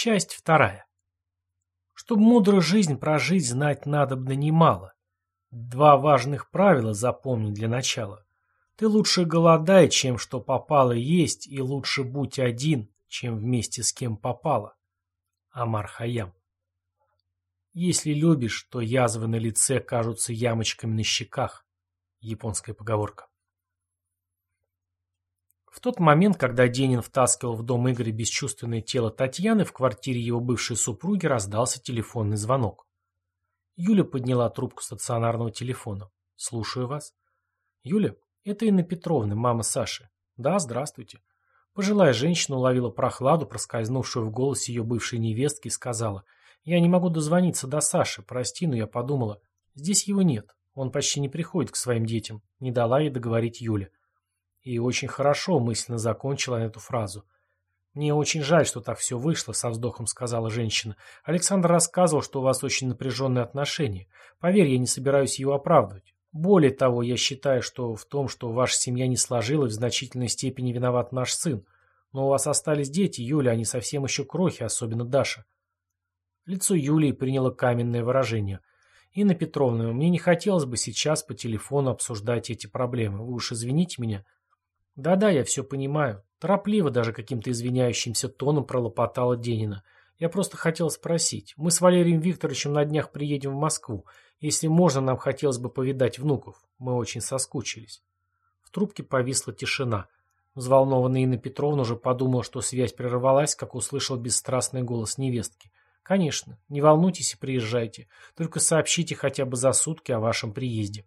Часть вторая. Чтобы мудрую жизнь прожить, знать надобно немало. Два важных правила запомни для начала. Ты лучше голодай, чем что попало есть, и лучше будь один, чем вместе с кем попало. Амар Хаям. Если любишь, то язвы на лице кажутся ямочками на щеках. Японская поговорка. В тот момент, когда Денин втаскивал в дом Игоря бесчувственное тело Татьяны, в квартире его бывшей супруги раздался телефонный звонок. Юля подняла трубку стационарного телефона. «Слушаю вас». «Юля, это Инна Петровна, мама Саши. Да, здравствуйте. Пожилая женщина уловила прохладу, проскользнувшую в голосе ее бывшей невестки, и сказала, «Я не могу дозвониться до Саши, прости, но я подумала, здесь его нет, он почти не приходит к своим детям», не дала ей договорить Юля. И очень хорошо мысленно закончила эту фразу. «Мне очень жаль, что так все вышло», — со вздохом сказала женщина. «Александр рассказывал, что у вас очень напряженные отношения. Поверь, я не собираюсь его оправдывать. Более того, я считаю, что в том, что ваша семья не сложилась, в значительной степени виноват наш сын. Но у вас остались дети, Юля, они совсем еще крохи, особенно Даша. Лицо Юлии приняло каменное выражение. Инна Петровна, мне не хотелось бы сейчас по телефону обсуждать эти проблемы. Вы уж извините меня. Да-да, я все понимаю. Торопливо даже каким-то извиняющимся тоном пролопотала Денина. Я просто хотел спросить. Мы с Валерием Викторовичем на днях приедем в Москву. Если можно, нам хотелось бы повидать внуков. Мы очень соскучились. В трубке повисла тишина. Взволнованная Инна Петровна уже подумала, что связь прервалась, как услышал бесстрастный голос невестки. «Конечно, не волнуйтесь и приезжайте. Только сообщите хотя бы за сутки о вашем приезде».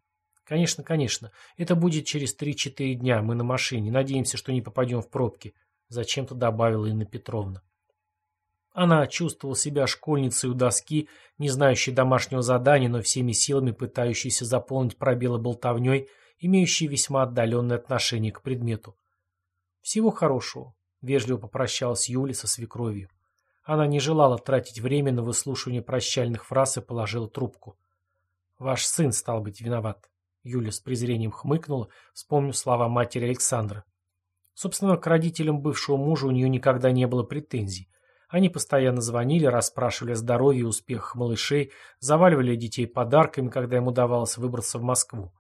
«Конечно, конечно. Это будет через три-четыре дня. Мы на машине. Надеемся, что не попадем в пробки», — зачем-то добавила Инна Петровна. Она чувствовала себя школьницей у доски, не знающей домашнего задания, но всеми силами пытающейся заполнить пробелы болтовней, имеющей весьма отдаленное отношение к предмету. «Всего хорошего», — вежливо попрощалась Юля со свекровью. Она не желала тратить время на выслушивание прощальных фраз и положила трубку. «Ваш сын стал быть виноват», — Юля с презрением хмыкнула, вспомнив слова матери Александра. Собственно, к родителям бывшего мужа у нее никогда не было претензий. Они постоянно звонили, расспрашивали о здоровье и успехах малышей, заваливали детей подарками, когда им удавалось выбраться в Москву.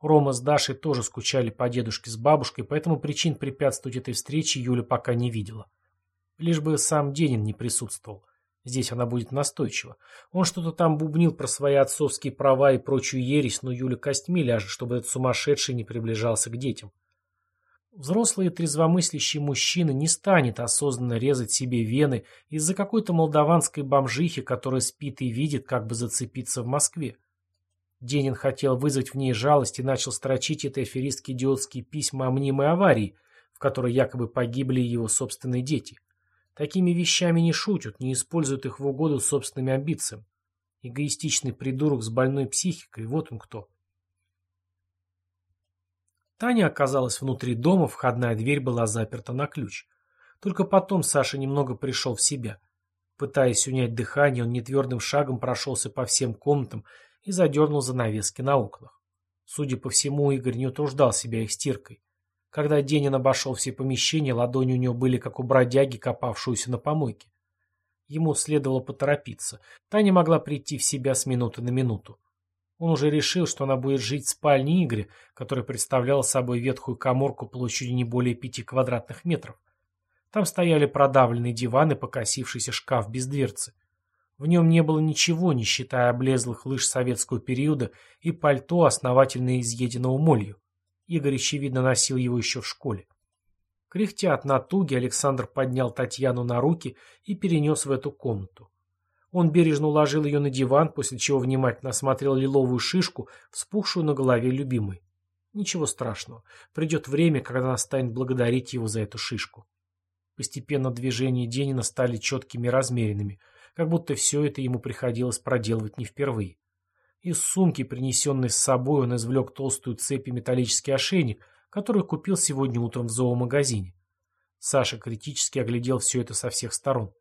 Рома с Дашей тоже скучали по дедушке с бабушкой, поэтому причин препятствовать этой встрече Юля пока не видела. Лишь бы сам Денин не присутствовал. Здесь она будет настойчива. Он что-то там бубнил про свои отцовские права и прочую ересь, но Юля костьми ляжет, чтобы этот сумасшедший не приближался к детям. Взрослый и трезвомыслящий мужчина не станет осознанно резать себе вены из-за какой-то молдаванской бомжихи, которая спит и видит, как бы зацепиться в Москве. Денин хотел вызвать в ней жалость и начал строчить этой аферистке идиотские письма о мнимой аварии, в которой якобы погибли его собственные дети. Такими вещами не шутят, не используют их в угоду собственным амбициям. Эгоистичный придурок с больной психикой, вот он кто. Таня оказалась внутри дома, входная дверь была заперта на ключ. Только потом Саша немного пришел в себя. Пытаясь унять дыхание, он нетвердым шагом прошелся по всем комнатам и задернул занавески на окнах. Судя по всему, Игорь не утруждал себя их стиркой. Когда Денин обошел все помещения, ладони у него были как у бродяги, копавшуюся на помойке. Ему следовало поторопиться. Таня могла прийти в себя с минуты на минуту. Он уже решил, что она будет жить в спальне Игоря, которая представляла собой ветхую коморку площадью не более пяти квадратных метров. Там стояли продавленные диваны, покосившийся шкаф без дверцы. В нем не было ничего, не считая облезлых лыж советского периода и пальто, основательно изъеденного молью. Игорь, очевидно, носил его еще в школе. Кряхтя от натуги, Александр поднял Татьяну на руки и перенес в эту комнату. Он бережно уложил ее на диван, после чего внимательно осмотрел лиловую шишку, вспухшую на голове любимой. Ничего страшного. Придет время, когда она станет благодарить его за эту шишку. Постепенно движения Денина стали четкими и размеренными, как будто все это ему приходилось проделывать не впервые. Из сумки, принесенной с собой, он извлек толстую цепь и металлический ошейник, который купил сегодня утром в зоомагазине. Саша критически оглядел все это со всех сторон.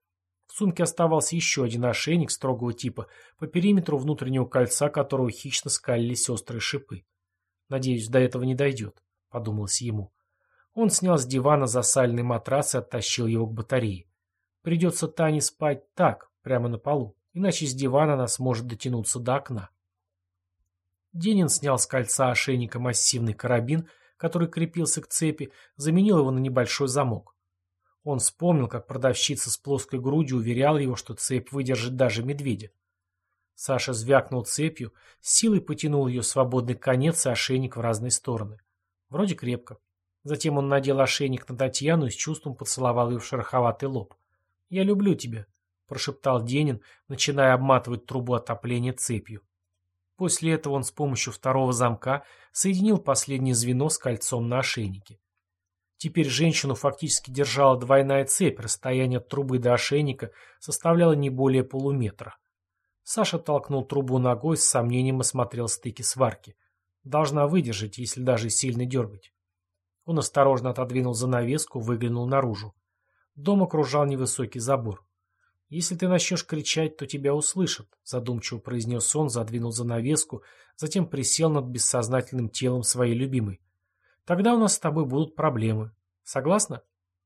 В сумке оставался еще один ошейник строгого типа, по периметру внутреннего кольца которого хищно скалились острые шипы. «Надеюсь, до этого не дойдет», — подумалось ему. Он снял с дивана засальный матрас и оттащил его к батарее. Придется Тане спать так, прямо на полу, иначе с дивана она сможет дотянуться до окна. Денин снял с кольца ошейника массивный карабин, который крепился к цепи, заменил его на небольшой замок. Он вспомнил, как продавщица с плоской грудью уверяла его, что цепь выдержит даже медведя. Саша звякнул цепью, силой потянул ее свободный конец и ошейник в разные стороны. Вроде крепко. Затем он надел ошейник на Татьяну и с чувством поцеловал ее в шероховатый лоб. «Я люблю тебя», — прошептал Денин, начиная обматывать трубу отопления цепью. После этого он с помощью второго замка соединил последнее звено с кольцом на ошейнике. Теперь женщину фактически держала двойная цепь, расстояние от трубы до ошейника составляло не более полуметра. Саша толкнул трубу ногой, с сомнением осмотрел стыки сварки. Должна выдержать, если даже сильно дергать. Он осторожно отодвинул занавеску, выглянул наружу. Дом окружал невысокий забор. «Если ты начнешь кричать, то тебя услышат», — задумчиво произнес он, задвинул занавеску, затем присел над бессознательным телом своей любимой. «Тогда у нас с тобой будут проблемы. Согласна?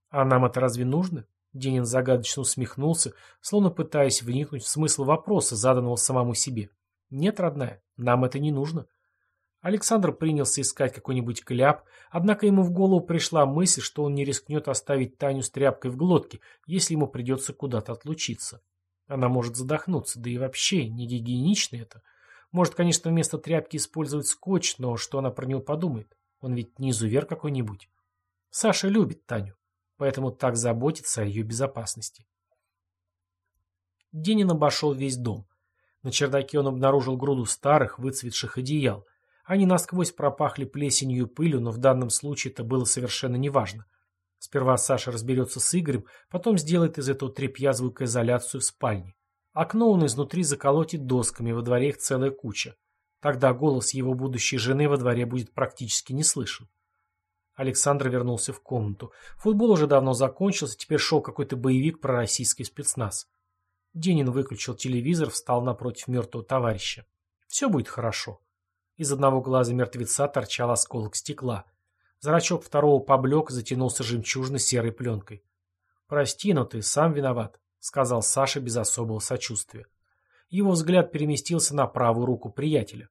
А нам это разве нужно?» Денин загадочно усмехнулся, словно пытаясь вникнуть в смысл вопроса, заданного самому себе. «Нет, родная, нам это не нужно. Александр принялся искать какой-нибудь кляп, однако ему в голову пришла мысль, что он не рискнет оставить Таню с тряпкой в глотке, если ему придется куда-то отлучиться. Она может задохнуться, да и вообще, не гигиенично это. Может, конечно, вместо тряпки использовать скотч, но что она про него подумает? Он ведь не изувер какой-нибудь. Саша любит Таню, поэтому так заботится о ее безопасности. Денин обошел весь дом. На чердаке он обнаружил груду старых, выцветших одеял. Они насквозь пропахли плесенью и пылью, но в данном случае это было совершенно неважно. Сперва Саша разберется с Игорем, потом сделает из этого тряпья звукоизоляцию в спальне. Окно он изнутри заколотит досками, во дворе их целая куча. Тогда голос его будущей жены во дворе будет практически не слышен. Александр вернулся в комнату. Футбол уже давно закончился, теперь шел какой-то боевик про российский спецназ. Денин выключил телевизор, встал напротив мертвого товарища. Все будет хорошо. Из одного глаза мертвеца торчал осколок стекла. Зрачок второго поблек, затянулся жемчужно-серой пленкой. «Прости, но ты сам виноват», — сказал Саша без особого сочувствия. Его взгляд переместился на правую руку приятеля.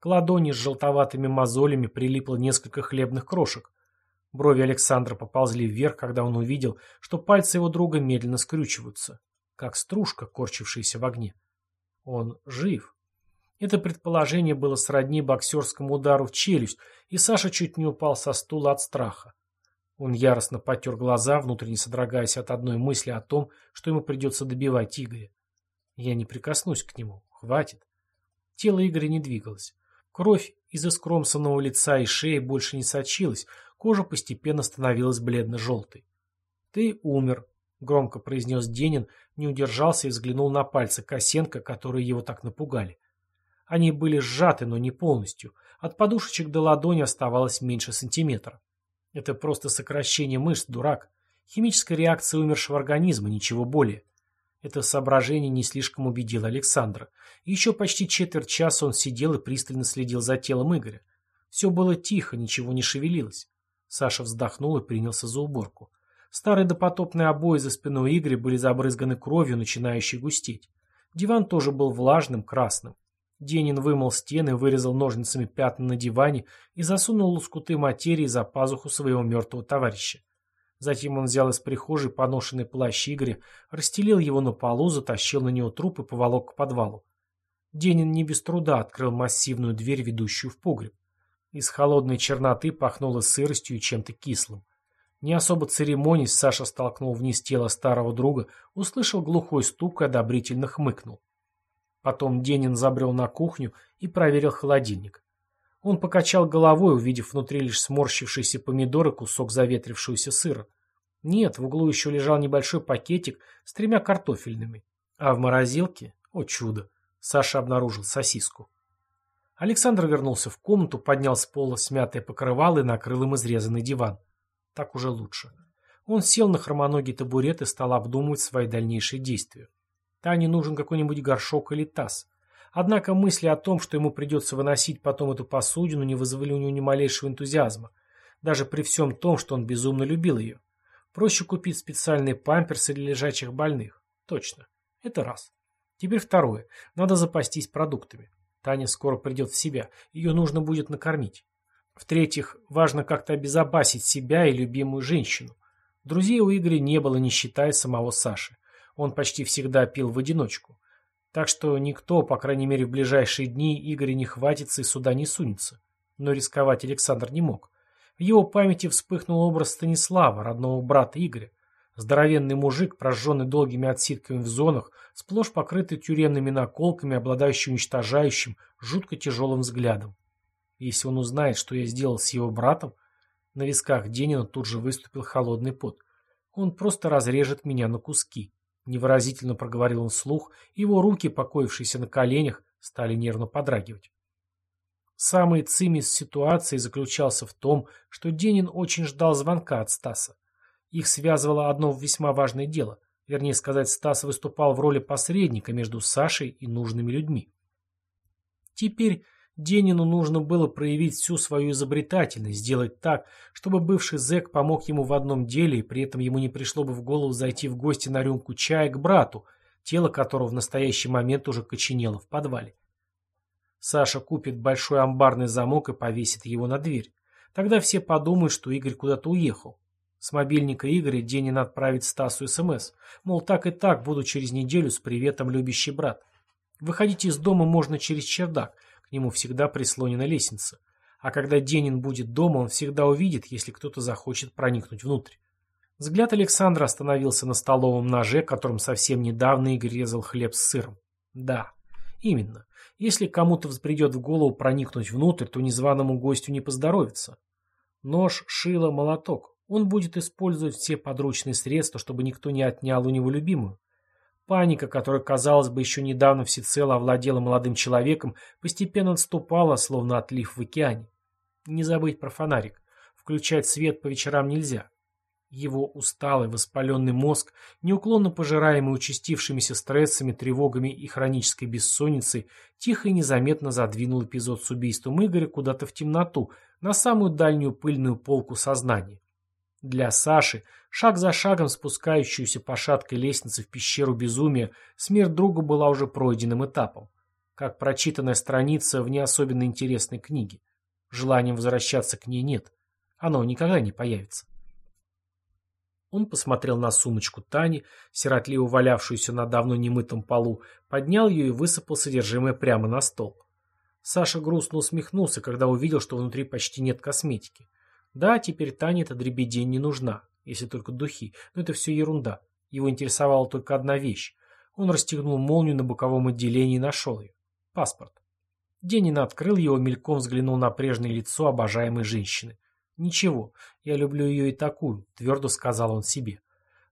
К ладони с желтоватыми мозолями прилипло несколько хлебных крошек. Брови Александра поползли вверх, когда он увидел, что пальцы его друга медленно скрючиваются, как стружка, корчившаяся в огне. Он жив. Это предположение было сродни боксерскому удару в челюсть, и Саша чуть не упал со стула от страха. Он яростно потер глаза, внутренне содрогаясь от одной мысли о том, что ему придется добивать Игоря. Я не прикоснусь к нему. Хватит. Тело Игоря не двигалось. Кровь из искромсанного лица и шеи больше не сочилась, кожа постепенно становилась бледно-желтой. «Ты умер», — громко произнес Денин, не удержался и взглянул на пальцы Косенко, которые его так напугали. Они были сжаты, но не полностью. От подушечек до ладони оставалось меньше сантиметра. Это просто сокращение мышц, дурак. Химическая реакция умершего организма, ничего более. Это соображение не слишком убедило Александра. Еще почти четверть часа он сидел и пристально следил за телом Игоря. Все было тихо, ничего не шевелилось. Саша вздохнул и принялся за уборку. Старые допотопные обои за спиной Игоря были забрызганы кровью, начинающей густеть. Диван тоже был влажным, красным. Денин вымыл стены, вырезал ножницами пятна на диване и засунул лоскуты материи за пазуху своего мертвого товарища. Затем он взял из прихожей поношенный плащ Игоря, расстелил его на полу, затащил на него труп и поволок к подвалу. Денин не без труда открыл массивную дверь, ведущую в погреб. Из холодной черноты пахнуло сыростью и чем-то кислым. Не особо церемонясь, Саша столкнул вниз тело старого друга, услышал глухой стук и одобрительно хмыкнул. Потом Денин забрел на кухню и проверил холодильник. Он покачал головой, увидев внутри лишь сморщившийся помидор и кусок заветрившегося сыра. Нет, в углу еще лежал небольшой пакетик с тремя картофельными. А в морозилке, о чудо, Саша обнаружил сосиску. Александр вернулся в комнату, поднял с пола смятое покрывало и накрыл им изрезанный диван. Так уже лучше. Он сел на хромоногий табурет и стал обдумывать свои дальнейшие действия. Тане нужен какой-нибудь горшок или таз. Однако мысли о том, что ему придется выносить потом эту посудину, не вызвали у него ни малейшего энтузиазма, даже при всем том, что он безумно любил ее. Проще купить специальные памперсы для лежачих больных. Точно. Это раз. Теперь второе. Надо запастись продуктами. Таня скоро придет в себя. Ее нужно будет накормить. В-третьих, важно как-то обезопасить себя и любимую женщину. Друзей у Игоря не было, не считая самого Саши. Он почти всегда пил в одиночку. Так что никто, по крайней мере в ближайшие дни, Игоря не хватится и сюда не сунется. Но рисковать Александр не мог. В его памяти вспыхнул образ Станислава, родного брата Игоря. Здоровенный мужик, прожженный долгими отсидками в зонах, сплошь покрытый тюремными наколками, обладающий уничтожающим, жутко тяжелым взглядом. Если он узнает, что я сделал с его братом, на висках Денина тут же выступил холодный пот. Он просто разрежет меня на куски. Невыразительно проговорил он вслух, его руки, покоившиеся на коленях, стали нервно подрагивать. Самый цимис ситуации заключался в том, что Денин очень ждал звонка от Стаса. Их связывало одно весьма важное дело. Вернее сказать, Стас выступал в роли посредника между Сашей и нужными людьми. Теперь Денину нужно было проявить всю свою изобретательность, сделать так, чтобы бывший зэк помог ему в одном деле, и при этом ему не пришло бы в голову зайти в гости на рюмку чая к брату, тело которого в настоящий момент уже коченело в подвале. Саша купит большой амбарный замок и повесит его на дверь. Тогда все подумают, что Игорь куда-то уехал. С мобильника Игоря Денин отправит Стасу СМС. Мол, так и так, буду через неделю с приветом, любящий брат. Выходить из дома можно через чердак, нему всегда прислонена лестница. А когда Денин будет дома, он всегда увидит, если кто-то захочет проникнуть внутрь. Взгляд Александра остановился на столовом ноже, которым совсем недавно Игорь резал хлеб с сыром. Да, именно. Если кому-то взбредет в голову проникнуть внутрь, то незваному гостю не поздоровится. Нож, шило, молоток. Он будет использовать все подручные средства, чтобы никто не отнял у него любимую. Паника, которая, казалось бы, еще недавно всецело овладела молодым человеком, постепенно отступала, словно отлив в океане. Не забыть про фонарик. Включать свет по вечерам нельзя. Его усталый, воспаленный мозг, неуклонно пожираемый участившимися стрессами, тревогами и хронической бессонницей, тихо и незаметно задвинул эпизод с убийством Игоря куда-то в темноту, на самую дальнюю пыльную полку сознания. Для Саши, шаг за шагом спускающуюся по шаткой лестнице в пещеру безумия, смерть друга была уже пройденным этапом, как прочитанная страница в не особенно интересной книге. Желанием возвращаться к ней нет. Оно никогда не появится. Он посмотрел на сумочку Тани, сиротливо валявшуюся на давно немытом полу, поднял ее и высыпал содержимое прямо на стол. Саша грустно усмехнулся, когда увидел, что внутри почти нет косметики. Да, теперь Тане эта дребедень не нужна, если только духи, но это все ерунда. Его интересовала только одна вещь. Он расстегнул молнию на боковом отделении и нашел ее. Паспорт. Денин открыл его, мельком взглянул на прежнее лицо обожаемой женщины. «Ничего, я люблю ее и такую», — твердо сказал он себе.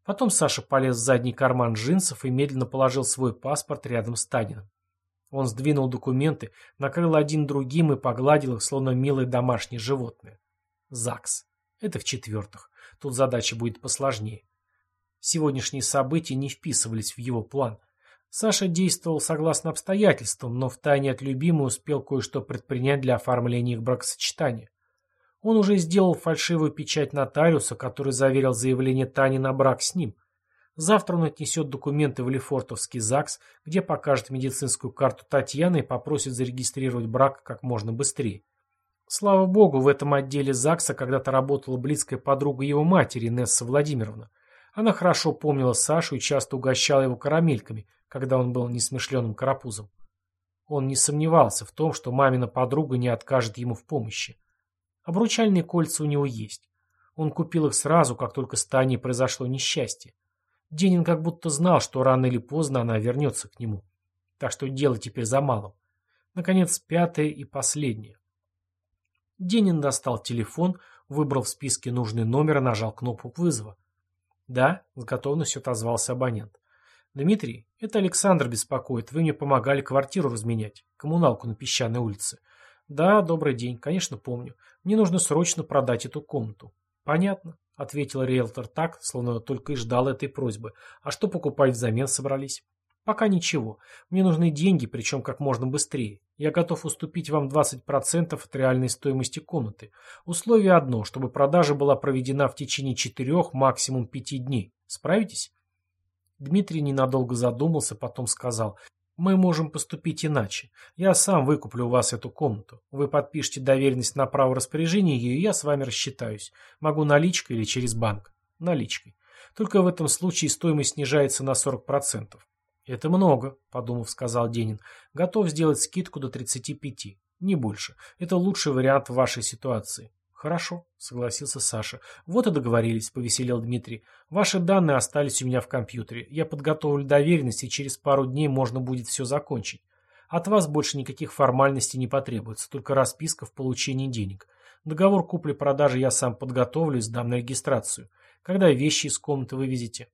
Потом Саша полез в задний карман джинсов и медленно положил свой паспорт рядом с Таниным. Он сдвинул документы, накрыл один другим и погладил их, словно милое домашнее животное. ЗАГС. Это в-четвертых. Тут задача будет посложнее. Сегодняшние события не вписывались в его план. Саша действовал согласно обстоятельствам, но втайне от любимой успел кое-что предпринять для оформления их бракосочетания. Он уже сделал фальшивую печать нотариуса, который заверил заявление Тани на брак с ним. Завтра он отнесет документы в Лефортовский ЗАГС, где покажет медицинскую карту Татьяны и попросит зарегистрировать брак как можно быстрее. Слава богу, в этом отделе ЗАГСа когда-то работала близкая подруга его матери, Несса Владимировна. Она хорошо помнила Сашу и часто угощала его карамельками, когда он был несмышленым карапузом. Он не сомневался в том, что мамина подруга не откажет ему в помощи. Обручальные кольца у него есть. Он купил их сразу, как только с Таней произошло несчастье. Денин как будто знал, что рано или поздно она вернется к нему. Так что дело теперь за малым. Наконец, пятое и последнее. Денин достал телефон, выбрал в списке нужный номер и нажал кнопку вызова. «Да», — с готовностью отозвался абонент. «Дмитрий, это Александр беспокоит. Вы мне помогали квартиру разменять, коммуналку на песчаной улице. «Да, добрый день. Конечно, помню. Мне нужно срочно продать эту комнату». «Понятно», — ответил риэлтор так, словно только и ждал этой просьбы. «А что покупать взамен собрались?» Пока ничего. Мне нужны деньги, причем как можно быстрее. Я готов уступить вам 20% от реальной стоимости комнаты. Условие одно, чтобы продажа была проведена в течение четырех, максимум пяти дней. Справитесь? Дмитрий ненадолго задумался, потом сказал, мы можем поступить иначе. Я сам выкуплю у вас эту комнату. Вы подпишете доверенность на право распоряжения ее, и я с вами рассчитаюсь. Могу наличкой или через банк. Наличкой. Только в этом случае стоимость снижается на 40%. Это много, подумав, сказал Денин. Готов сделать скидку до 35. Не больше. Это лучший вариант в вашей ситуации. «Хорошо», — согласился Саша. «Вот и договорились», — повеселел Дмитрий. «Ваши данные остались у меня в компьютере. Я подготовлю доверенность, и через пару дней можно будет все закончить. От вас больше никаких формальностей не потребуется, только расписка в получении денег. Договор купли-продажи я сам подготовлю и сдам на регистрацию. Когда вещи из комнаты вывезете?»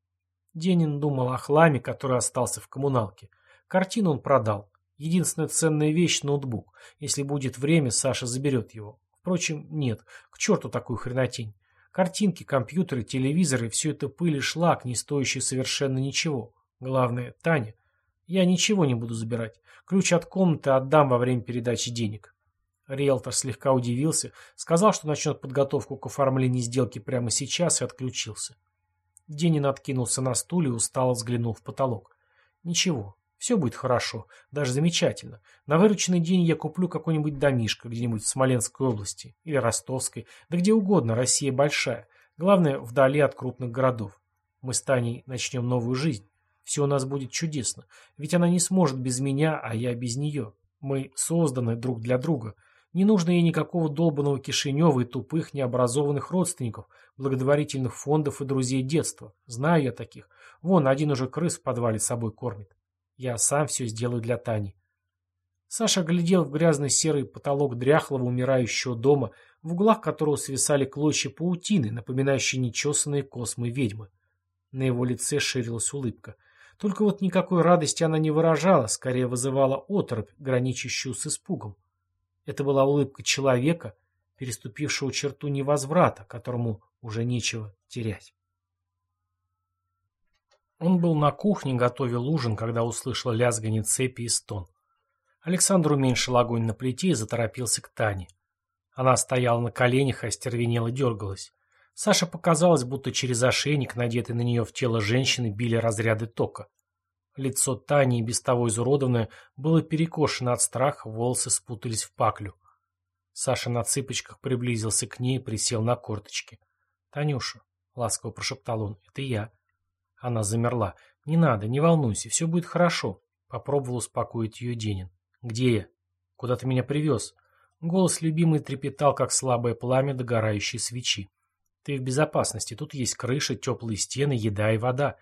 Денин думал о хламе, который остался в коммуналке. Картину он продал. Единственная ценная вещь — ноутбук. Если будет время, Саша заберет его. Впрочем, нет, к черту такую хренотень. Картинки, компьютеры, телевизоры – все это пыль и шлак, не стоящий совершенно ничего. Главное, Таня. Я ничего не буду забирать. Ключ от комнаты отдам во время передачи денег. Риэлтор слегка удивился, сказал, что начнет подготовку к оформлению сделки прямо сейчас и отключился. Денин откинулся на стуле и устало взглянул в потолок. Ничего, все будет хорошо, даже замечательно. На вырученный день я куплю какой-нибудь домишко где-нибудь в Смоленской области или Ростовской, да где угодно, Россия большая. Главное, вдали от крупных городов. Мы с Таней начнем новую жизнь. Все у нас будет чудесно. Ведь она не сможет без меня, а я без нее. Мы созданы друг для друга. Не нужно ей никакого долбанного Кишинева и тупых, необразованных родственников, благотворительных фондов и друзей детства. Знаю я таких. Вон, один уже крыс в подвале с собой кормит. Я сам все сделаю для Тани. Саша глядел в грязный серый потолок дряхлого умирающего дома, в углах которого свисали клочья паутины, напоминающие нечесанные космы ведьмы. На его лице ширилась улыбка. Только вот никакой радости она не выражала, скорее вызывала оторопь, граничащую с испугом. Это была улыбка человека, переступившего черту невозврата, которому уже нечего терять. Он был на кухне, готовил ужин, когда услышал лязганье цепи и стон. Александр уменьшил огонь на плите и заторопился к Тане. Она стояла на коленях, остервенела дергалась. Саше показалось, будто через ошейник, надетый на нее в тело женщины, били разряды тока. Лицо Тани, без того изуродованное, было перекошено от страха, волосы спутались в паклю. Саша на цыпочках приблизился к ней и присел на корточки. «Танюша», — ласково прошептал он, — «это я». Она замерла. «Не надо, не волнуйся, все будет хорошо», — попробовал успокоить ее Денин. «Где я? Куда ты меня привез?» Голос любимый трепетал, как слабое пламя догорающей свечи. «Ты в безопасности, тут есть крыша, теплые стены, еда и вода».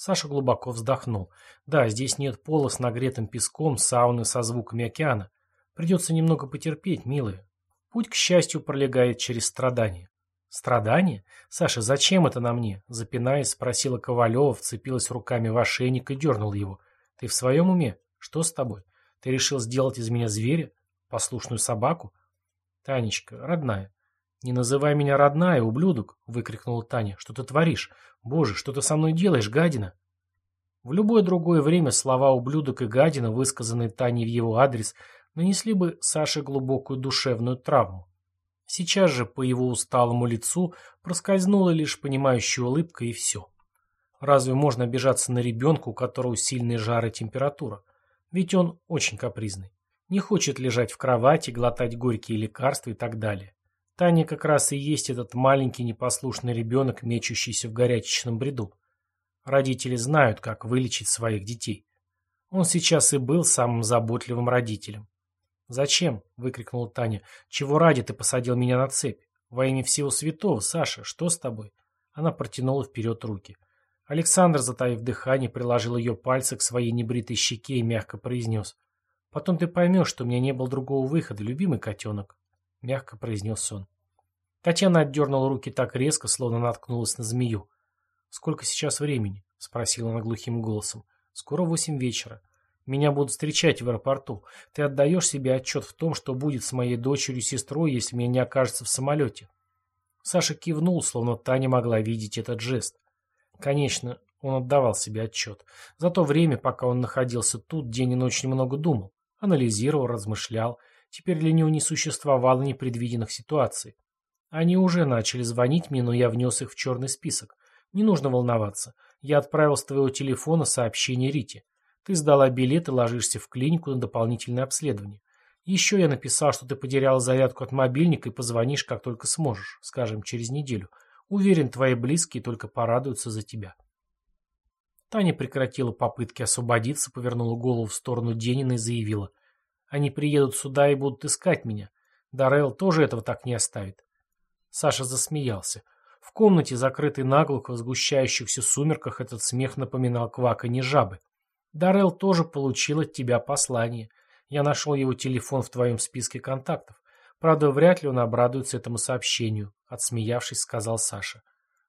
Саша глубоко вздохнул. «Да, здесь нет пола с нагретым песком, сауны со звуками океана. Придется немного потерпеть, милая. Путь, к счастью, пролегает через страдания». «Страдания? Саша, зачем это на мне?» Запинаясь, спросила Ковалева, вцепилась руками в ошейник и дернула его. «Ты в своем уме? Что с тобой? Ты решил сделать из меня зверя? Послушную собаку?» «Танечка, родная». «Не называй меня родная, ублюдок!» — выкрикнула Таня. «Что ты творишь? Боже, что ты со мной делаешь, гадина?» В любое другое время слова «ублюдок» и «гадина», высказанные Таней в его адрес, нанесли бы Саше глубокую душевную травму. Сейчас же по его усталому лицу проскользнула лишь понимающая улыбка и все. Разве можно обижаться на ребенка, у которого сильный жар и температура? Ведь он очень капризный. Не хочет лежать в кровати, глотать горькие лекарства и так далее. Таня как раз и есть этот маленький непослушный ребенок, мечущийся в горячечном бреду. Родители знают, как вылечить своих детей. Он сейчас и был самым заботливым родителем. «Зачем?» — выкрикнула Таня. «Чего ради ты посадил меня на цепь? Во имя всего святого, Саша, что с тобой?» Она протянула вперед руки. Александр, затаив дыхание, приложил ее пальцы к своей небритой щеке и мягко произнес. «Потом ты поймешь, что у меня не было другого выхода, любимый котенок», — мягко произнес он. Татьяна отдернула руки так резко, словно наткнулась на змею. «Сколько сейчас времени?» — спросила она глухим голосом. «Скоро восемь вечера. Меня будут встречать в аэропорту. Ты отдаешь себе отчет в том, что будет с моей дочерью и сестрой, если меня не окажется в самолете?» Саша кивнул, словно Таня могла видеть этот жест. Конечно, Он отдавал себе отчет. За то время, пока он находился тут, Денин очень много думал. Анализировал, размышлял. Теперь для него не существовало непредвиденных ситуаций. Они уже начали звонить мне, но я внес их в черный список. Не нужно волноваться. Я отправил с твоего телефона сообщение Рите. Ты сдала билет и ложишься в клинику на дополнительное обследование. Еще я написал, что ты потеряла зарядку от мобильника и позвонишь, как только сможешь, скажем, через неделю. Уверен, твои близкие только порадуются за тебя. Таня прекратила попытки освободиться, повернула голову в сторону Денина и заявила. Они приедут сюда и будут искать меня. Дарел тоже этого так не оставит. Саша засмеялся. В комнате, закрытой наглухо в сгущающихся сумерках, этот смех напоминал кваканье жабы. Дарел тоже получил от тебя послание. Я нашел его телефон в твоем списке контактов. Правда, вряд ли он обрадуется этому сообщению, отсмеявшись, сказал Саша.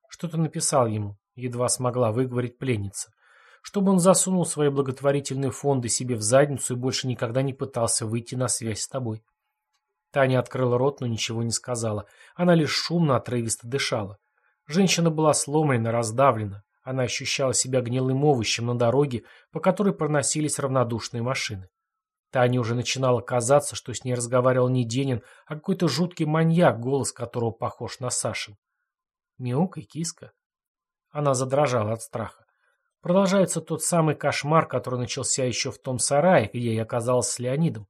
Что ты написал ему? едва смогла выговорить пленница. Чтобы он засунул свои благотворительные фонды себе в задницу и больше никогда не пытался выйти на связь с тобой. Таня открыла рот, но ничего не сказала. Она лишь шумно, отрывисто дышала. Женщина была сломлена, раздавлена. Она ощущала себя гнилым овощем на дороге, по которой проносились равнодушные машины. Тане уже начинало казаться, что с ней разговаривал не Денин, а какой-то жуткий маньяк, голос которого похож на Сашин. «Мяукай, киска», она задрожала от страха. Продолжается тот самый кошмар, который начался еще в том сарае, где я оказалась с Леонидом.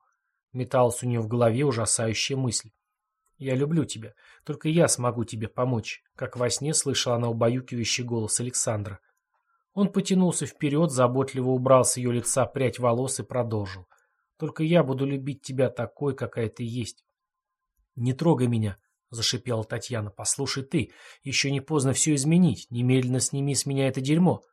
Металась у нее в голове ужасающая мысль. «Я люблю тебя. Только я смогу тебе помочь», — как во сне слышала она убаюкивающий голос Александра. Он потянулся вперед, заботливо убрал с ее лица прядь волос и продолжил. «Только я буду любить тебя такой, какая ты есть. Не трогай меня, — зашипела Татьяна. «Послушай ты, еще не поздно все изменить. Немедленно сними с меня это дерьмо».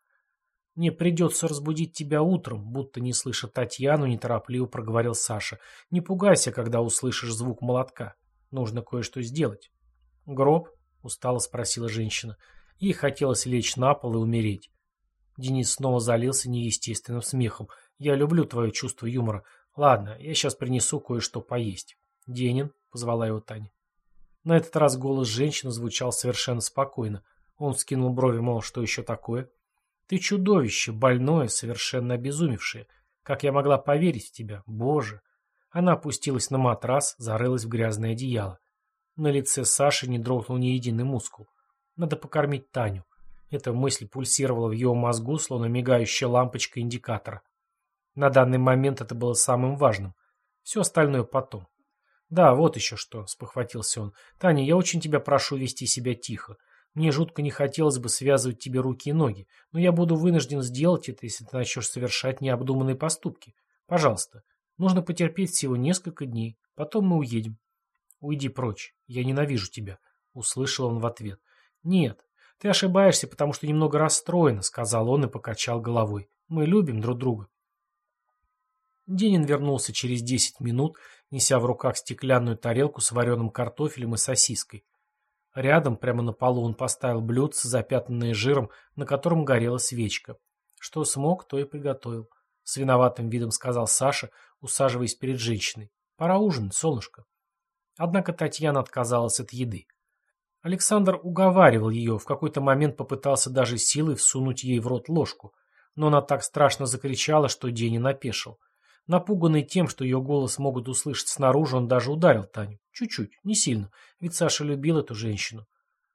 «Мне придется разбудить тебя утром», будто не слыша Татьяну, неторопливо проговорил Саша. «Не пугайся, когда услышишь звук молотка. Нужно кое-что сделать». «Гроб?» — устало спросила женщина. Ей хотелось лечь на пол и умереть. Денис снова залился неестественным смехом. «Я люблю твое чувство юмора. Ладно, я сейчас принесу кое-что поесть». «Денин?» — позвала его Таня. На этот раз голос женщины звучал совершенно спокойно. Он скинул брови, мол, что еще такое? «Ты чудовище, больное, совершенно обезумевшее. Как я могла поверить в тебя? Боже!» Она опустилась на матрас, зарылась в грязное одеяло. На лице Саши не дрогнул ни единый мускул. Надо покормить Таню. Эта мысль пульсировала в его мозгу, словно мигающая лампочка индикатора. На данный момент это было самым важным. Все остальное потом. «Да, вот еще что», — спохватился он. «Таня, я очень тебя прошу вести себя тихо. Мне жутко не хотелось бы связывать тебе руки и ноги, но я буду вынужден сделать это, если ты начнешь совершать необдуманные поступки. Пожалуйста, нужно потерпеть всего несколько дней, потом мы уедем». «Уйди прочь, я ненавижу тебя», — услышал он в ответ. «Нет, ты ошибаешься, потому что немного расстроена», — сказал он и покачал головой. «Мы любим друг друга». Денин вернулся через десять минут, неся в руках стеклянную тарелку с вареным картофелем и сосиской. Рядом, прямо на полу, он поставил блюдце, запятнанное жиром, на котором горела свечка. Что смог, то и приготовил. С виноватым видом сказал Саша, усаживаясь перед женщиной. «Пора ужинать, солнышко». Однако Татьяна отказалась от еды. Александр уговаривал ее, в какой-то момент попытался даже силой всунуть ей в рот ложку, но она так страшно закричала, что Денин опешил. Напуганный тем, что ее голос могут услышать снаружи, он даже ударил Таню. Чуть-чуть, не сильно, ведь Саша любил эту женщину.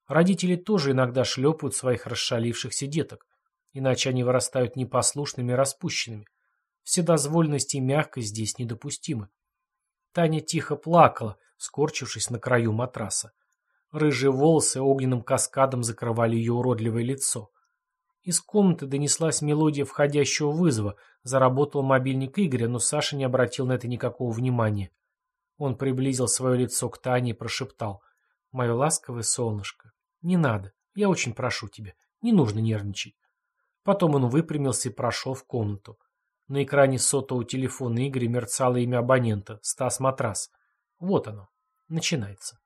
Родители тоже иногда шлепают своих расшалившихся деток, иначе они вырастают непослушными и распущенными. Вседозволенность и мягкость здесь недопустимы. Таня тихо плакала, скорчившись на краю матраса. Рыжие волосы огненным каскадом закрывали ее уродливое лицо. Из комнаты донеслась мелодия входящего вызова. Заработал мобильник Игоря, но Саша не обратил на это никакого внимания. Он приблизил свое лицо к Тане и прошептал. «Мое ласковое солнышко, не надо. Я очень прошу тебя. Не нужно нервничать». Потом он выпрямился и прошел в комнату. На экране сотового телефона Игоря мерцало имя абонента — Стас Матрас. Вот оно. Начинается.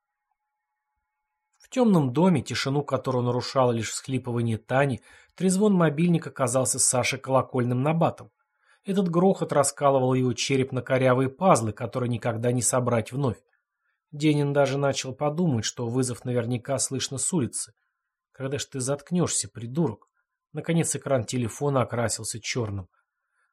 В темном доме, тишину которого нарушало лишь всхлипывание Тани, трезвон мобильника казался Саше колокольным набатом. Этот грохот раскалывал его череп на корявые пазлы, которые никогда не собрать вновь. Денин даже начал подумать, что вызов наверняка слышно с улицы. Когда ж ты заткнешься, придурок? Наконец экран телефона окрасился черным.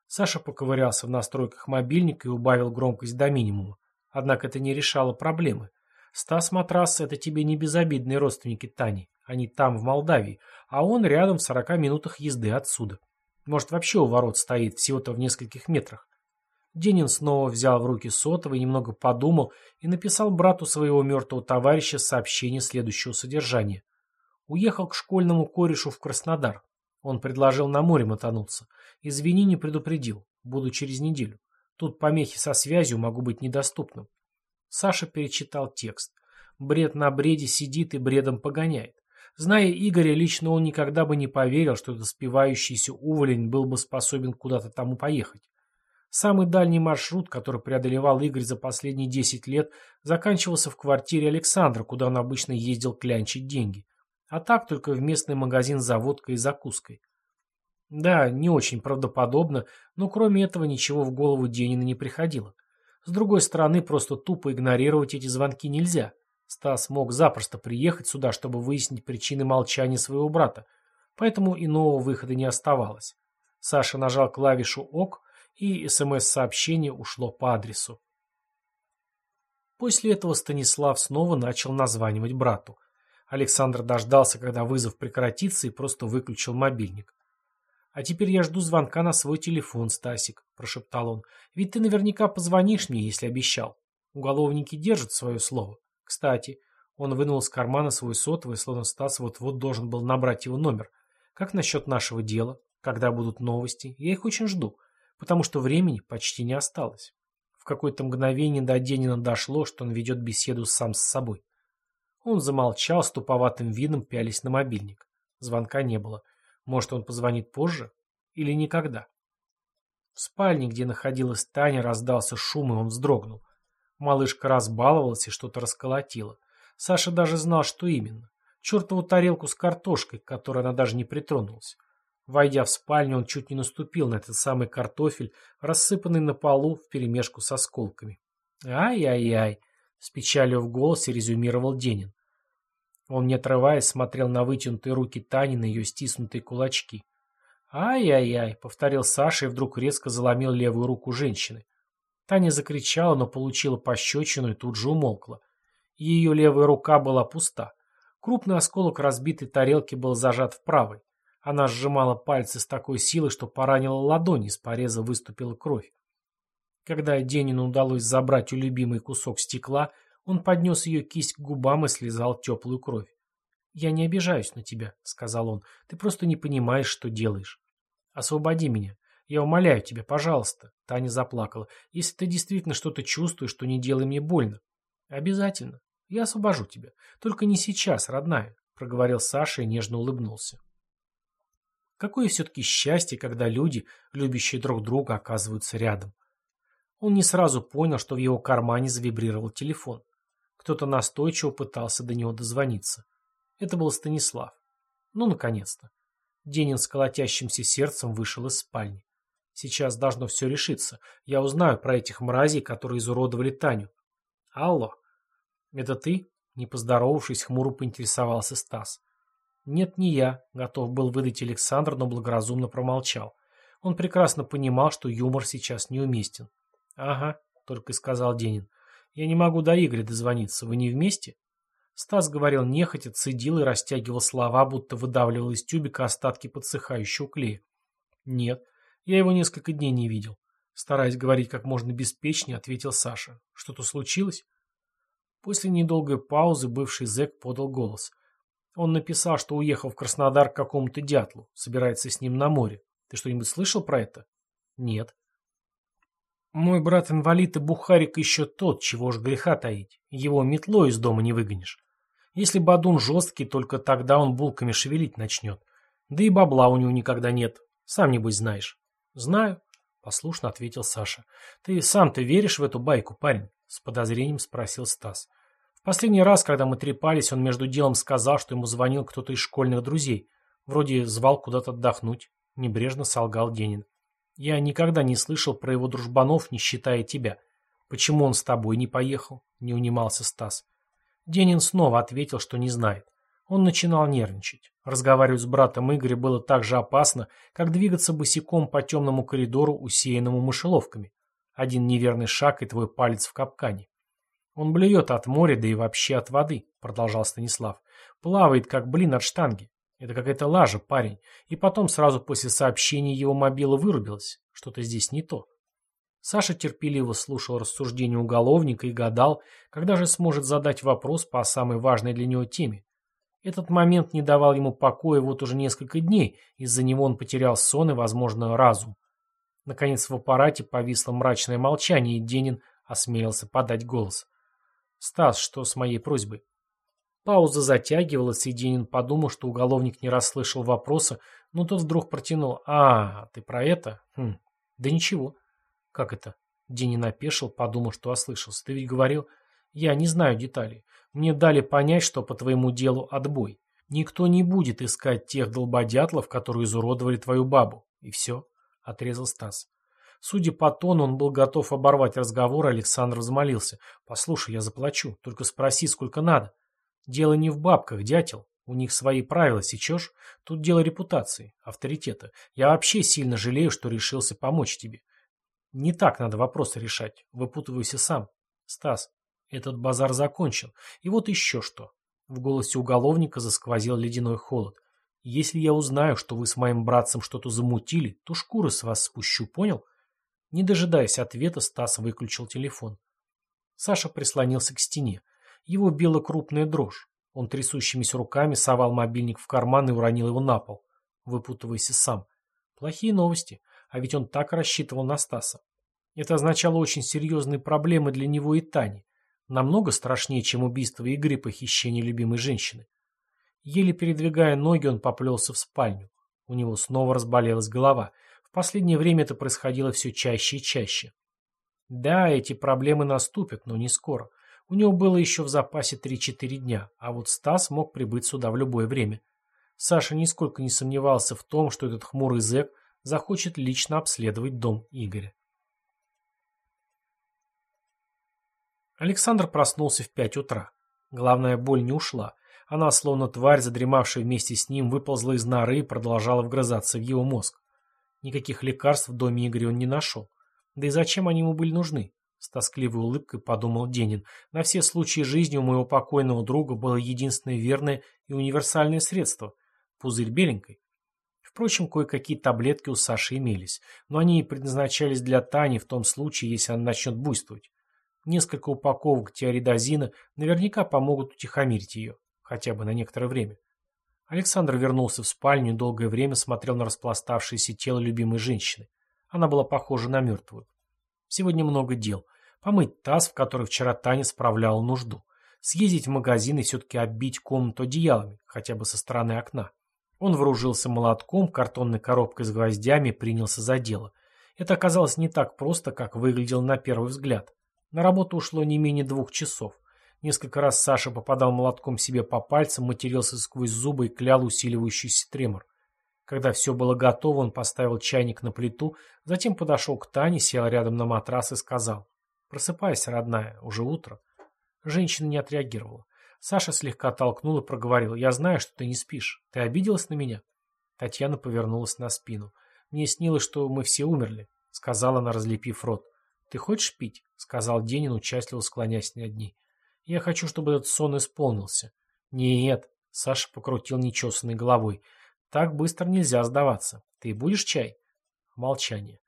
Саша поковырялся в настройках мобильника и убавил громкость до минимума. Однако это не решало проблемы. Стас Матрас – это тебе не безобидные родственники Тани. Они там, в Молдавии, а он рядом в сорока минутах езды отсюда. Может, вообще у ворот стоит, всего-то в нескольких метрах. Денин снова взял в руки сотовый, немного подумал и написал брату своего мертвого товарища сообщение следующего содержания. Уехал к школьному корешу в Краснодар. Он предложил на море мотануться. Извини, не предупредил. Буду через неделю. Тут помехи со связью могу быть недоступным. Саша перечитал текст. Бред на бреде сидит и бредом погоняет. Зная Игоря, лично он никогда бы не поверил, что этот спивающийся уволень был бы способен куда-то тому поехать. Самый дальний маршрут, который преодолевал Игорь за последние 10 лет, заканчивался в квартире Александра, куда он обычно ездил клянчить деньги. А так только в местный магазин за водкой и закуской. Да, не очень правдоподобно, но кроме этого ничего в голову Денина не приходило. С другой стороны, просто тупо игнорировать эти звонки нельзя. Стас мог запросто приехать сюда, чтобы выяснить причины молчания своего брата, поэтому иного выхода не оставалось. Саша нажал клавишу «ОК», и СМС-сообщение ушло по адресу. После этого Станислав снова начал названивать брату. Александр дождался, когда вызов прекратится, и просто выключил мобильник. «А теперь я жду звонка на свой телефон, Стасик», – прошептал он. «Ведь ты наверняка позвонишь мне, если обещал. Уголовники держат свое слово. Кстати, он вынул из кармана свой сотовый, словно Стас вот-вот должен был набрать его номер. Как насчет нашего дела? Когда будут новости? Я их очень жду, потому что времени почти не осталось. В какое-то мгновение до Денина дошло, что он ведет беседу сам с собой. Он замолчал, с туповатым видом пялись на мобильник. Звонка не было. Может, он позвонит позже? Или никогда? В спальне, где находилась Таня, раздался шум, и он вздрогнул. Малышка разбаловалась и что-то расколотила. Саша даже знал, что именно. Чертову тарелку с картошкой, к которой она даже не притронулась. Войдя в спальню, он чуть не наступил на этот самый картофель, рассыпанный на полу вперемешку с осколками. «Ай-яй-яй!» — с печалью в голосе резюмировал Денин. Он, не отрываясь, смотрел на вытянутые руки Тани, на ее стиснутые кулачки. «Ай-яй-яй!» — повторил Саша и вдруг резко заломил левую руку женщины. Таня закричала, но получила пощечину и тут же умолкла. Ее левая рука была пуста. Крупный осколок разбитой тарелки был зажат в правой. Она сжимала пальцы с такой силой, что поранила ладонь, из пореза выступила кровь. Когда Денину удалось забрать у любимый кусок стекла, он поднес ее кисть к губам и слезал теплую кровь. «Я не обижаюсь на тебя», — сказал он. «Ты просто не понимаешь, что делаешь. Освободи меня. Я умоляю тебя, пожалуйста. Таня заплакала. Если ты действительно что-то чувствуешь, то не делай мне больно. Обязательно. Я освобожу тебя. Только не сейчас, родная, проговорил Саша и нежно улыбнулся. Какое все-таки счастье, когда люди, любящие друг друга, оказываются рядом. Он не сразу понял, что в его кармане завибрировал телефон. Кто-то настойчиво пытался до него дозвониться. Это был Станислав. Ну, наконец-то. Денин с колотящимся сердцем вышел из спальни. Сейчас должно все решиться. Я узнаю про этих мразей, которые изуродовали Таню. Алло. Это ты? Не поздоровавшись, хмуро поинтересовался Стас. Нет, не я, готов был выдать Александр, но благоразумно промолчал. Он прекрасно понимал, что юмор сейчас неуместен. Ага, только и сказал Денин. Я не могу до Игоря дозвониться. Вы не вместе? Стас говорил нехотя, цедил и растягивал слова, будто выдавливал из тюбика остатки подсыхающего клея. Нет, я его несколько дней не видел. Стараясь говорить как можно беспечнее, ответил Саша. Что-то случилось? После недолгой паузы бывший зэк подал голос. Он написал, что уехал в Краснодар к какому-то дятлу, собирается с ним на море. Ты что-нибудь слышал про это? Нет. Мой брат-инвалид и бухарик еще тот, чего ж греха таить. Его метлой из дома не выгонишь. Если бадун жесткий, только тогда он булками шевелить начнет. Да и бабла у него никогда нет. Сам небось знаешь. «Знаю», — послушно ответил Саша. «Ты сам-то веришь в эту байку, парень?» — с подозрением спросил Стас. В последний раз, когда мы трепались, он между делом сказал, что ему звонил кто-то из школьных друзей. Вроде звал куда-то отдохнуть. Небрежно солгал Денин. Я никогда не слышал про его дружбанов, не считая тебя. Почему он с тобой не поехал? Не унимался Стас. Денин снова ответил, что не знает. Он начинал нервничать. Разговаривать с братом Игоря было так же опасно, как двигаться босиком по темному коридору, усеянному мышеловками. Один неверный шаг, и твой палец в капкане. Он блюет от моря, да и вообще от воды, продолжал Станислав. Плавает, как блин от штанги. Это какая-то лажа, парень. И потом сразу после сообщения его мобила вырубилась. Что-то здесь не то. Саша терпеливо слушал рассуждения уголовника и гадал, когда же сможет задать вопрос по самой важной для него теме. Этот момент не давал ему покоя вот уже несколько дней, из-за него он потерял сон и, возможно, разум. Наконец в аппарате повисло мрачное молчание, и Денин осмелился подать голос. «Стас, что с моей просьбой?» Пауза затягивалась, и Денин подумал, что уголовник не расслышал вопроса, но тот вдруг протянул. «А, ты про это? Хм, да ничего». «Как это?» Денин опешил, подумал, что ослышался. «Ты ведь говорил...» «Я не знаю деталей. Мне дали понять, что по твоему делу отбой. Никто не будет искать тех долбодятлов, которые изуродовали твою бабу. И все, — отрезал Стас. Судя по тону, он был готов оборвать разговор, Александр взмолился. «Послушай, я заплачу, только спроси, сколько надо. Дело не в бабках, дятел. У них свои правила, сечешь? Тут дело репутации, авторитета. Я вообще сильно жалею, что решился помочь тебе. Не так надо вопросы решать. Выпутывайся сам. Стас, этот базар закончен. И вот еще что. В голосе уголовника засквозил ледяной холод. Если я узнаю, что вы с моим братцем что-то замутили, то шкуры с вас спущу, понял? Не дожидаясь ответа, Стас выключил телефон. Саша прислонился к стене. Его била крупная дрожь. Он трясущимися руками совал мобильник в карман и уронил его на пол. Выпутывайся сам. Плохие новости, а ведь он так рассчитывал на Стаса. Это означало очень серьезные проблемы для него и Тани. Намного страшнее, чем убийство игры похищения любимой женщины. Еле передвигая ноги, он поплелся в спальню. У него снова разболелась голова. В последнее время это происходило все чаще и чаще. Да, эти проблемы наступят, но не скоро. У него было еще в запасе 3-4 дня, а вот Стас мог прибыть сюда в любое время. Саша нисколько не сомневался в том, что этот хмурый зэк захочет лично обследовать дом Игоря. Александр проснулся в пять утра. Главная боль не ушла. Она, словно тварь, задремавшая вместе с ним, выползла из норы и продолжала вгрызаться в его мозг. Никаких лекарств в доме Игоря он не нашел. Да и зачем они ему были нужны? С тоскливой улыбкой подумал Денин. На все случаи жизни у моего покойного друга было единственное верное и универсальное средство – пузырь беленькой. Впрочем, кое-какие таблетки у Саши имелись, но они предназначались для Тани в том случае, если она начнет буйствовать. Несколько упаковок тиаридозина наверняка помогут утихомирить ее, хотя бы на некоторое время. Александр вернулся в спальню и долгое время смотрел на распластавшееся тело любимой женщины. Она была похожа на мертвую. Сегодня много дел. Помыть таз, в который вчера Таня справляла нужду. Съездить в магазин и все-таки оббить комнату одеялами, хотя бы со стороны окна. Он вооружился молотком, картонной коробкой с гвоздями принялся за дело. Это оказалось не так просто, как выглядело на первый взгляд. На работу ушло не менее двух часов. Несколько раз Саша попадал молотком себе по пальцам, матерился сквозь зубы и клял усиливающийся тремор. Когда все было готово, он поставил чайник на плиту, затем подошел к Тане, сел рядом на матрас и сказал. «Просыпайся, родная, уже утро». Женщина не отреагировала. Саша слегка толкнул и проговорил. «Я знаю, что ты не спишь. Ты обиделась на меня?» Татьяна повернулась на спину. «Мне снилось, что мы все умерли», — сказала она, разлепив рот. «Ты хочешь пить?» — сказал Денин, участливо склоняясь над ней. «Я хочу, чтобы этот сон исполнился». «Нет», — Саша покрутил нечесанной головой. «Так быстро нельзя сдаваться. Ты будешь чай?» Молчание.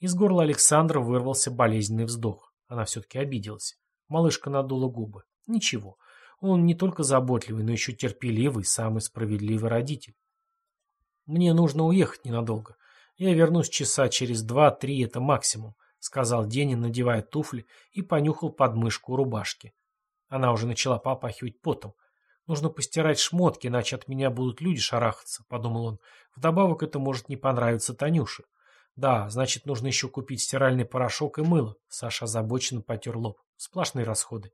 Из горла Александра вырвался болезненный вздох. Она все-таки обиделась. Малышка надула губы. «Ничего. Он не только заботливый, но еще терпеливый, самый справедливый родитель. Мне нужно уехать ненадолго. Я вернусь часа через два-три, это максимум сказал Денин, надевая туфли и понюхал подмышку рубашки. Она уже начала попахивать потом. Нужно постирать шмотки, иначе от меня будут люди шарахаться, подумал он. Вдобавок это может не понравиться Танюше. Да, значит, нужно еще купить стиральный порошок и мыло. Саша озабоченно потер лоб. Сплошные расходы.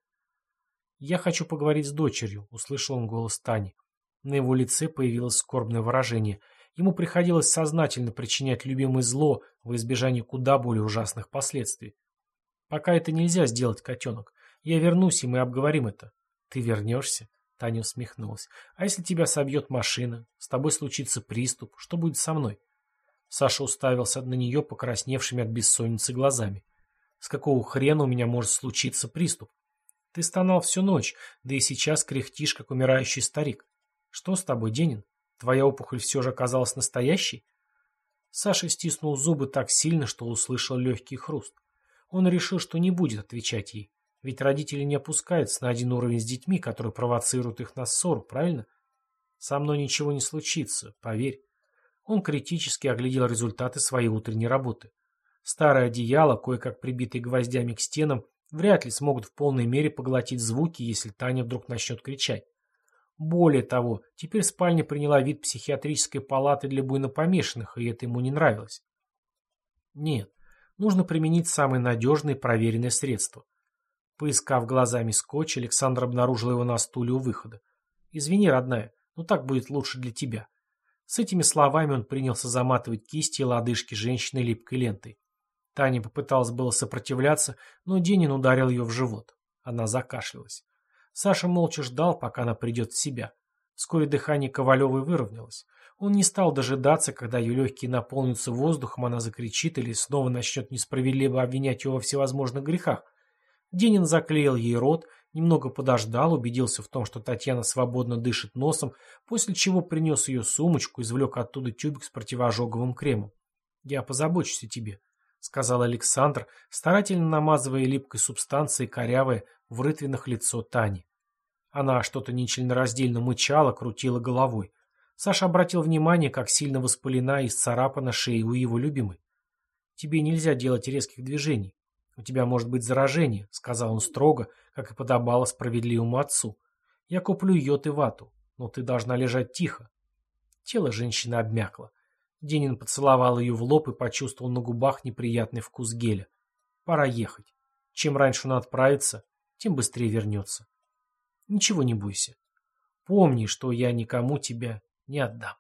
Я хочу поговорить с дочерью, услышал он голос Тани. На его лице появилось скорбное выражение – Ему приходилось сознательно причинять любимое зло во избежание куда более ужасных последствий. Пока это нельзя сделать, котенок. Я вернусь, и мы обговорим это. Ты вернешься? Таня усмехнулась. «А если тебя собьет машина? С тобой случится приступ? Что будет со мной?» Саша уставился на нее покрасневшими от бессонницы глазами. «С какого хрена у меня может случиться приступ? Ты стонал всю ночь, да и сейчас кряхтишь, как умирающий старик. Что с тобой, Денин? Твоя опухоль все же оказалась настоящей?» Саша стиснул зубы так сильно, что услышал легкий хруст. Он решил, что не будет отвечать ей. Ведь родители не опускаются на один уровень с детьми, которые провоцируют их на ссору, правильно? Со мной ничего не случится, поверь. Он критически оглядел результаты своей утренней работы. Старое одеяло, кое-как прибитые гвоздями к стенам, вряд ли смогут в полной мере поглотить звуки, если Таня вдруг начнет кричать. Более того, теперь спальня приняла вид психиатрической палаты для буйнопомешанных, и это ему не нравилось. Нет, нужно применить самые надежные проверенные средства. Поискав глазами скотч, Александр обнаружил его на стуле у выхода. «Извини, родная, но так будет лучше для тебя». С этими словами он принялся заматывать кисти и лодыжки женщины липкой лентой. Таня попыталась было сопротивляться, но Денин ударил ее в живот. Она закашлялась. Саша молча ждал, пока она придет в себя. Вскоре дыхание Ковалевой выровнялось. Он не стал дожидаться, когда ее легкие наполнятся воздухом, она закричит или снова начнет несправедливо обвинять его во всевозможных грехах. Денин заклеил ей рот, немного подождал, убедился в том, что Татьяна свободно дышит носом, после чего принес ее сумочку, извлек оттуда тюбик с противоожоговым кремом. «Я позабочусь о тебе», — сказал Александр, старательно намазывая липкой субстанцией корявое в рытвинах лицо Тани. Она что-то нечленораздельно мычала, крутила головой. Саша обратил внимание, как сильно воспалена и исцарапана шея у его любимой. «Тебе нельзя делать резких движений. «У тебя может быть заражение», — сказал он строго, как и подобало справедливому отцу. «Я куплю йод и вату, но ты должна лежать тихо». Тело женщины обмякло. Денин поцеловал ее в лоб и почувствовал на губах неприятный вкус геля. «Пора ехать. Чем раньше он отправится, тем быстрее вернется. Ничего не бойся. Помни, что я никому тебя не отдам».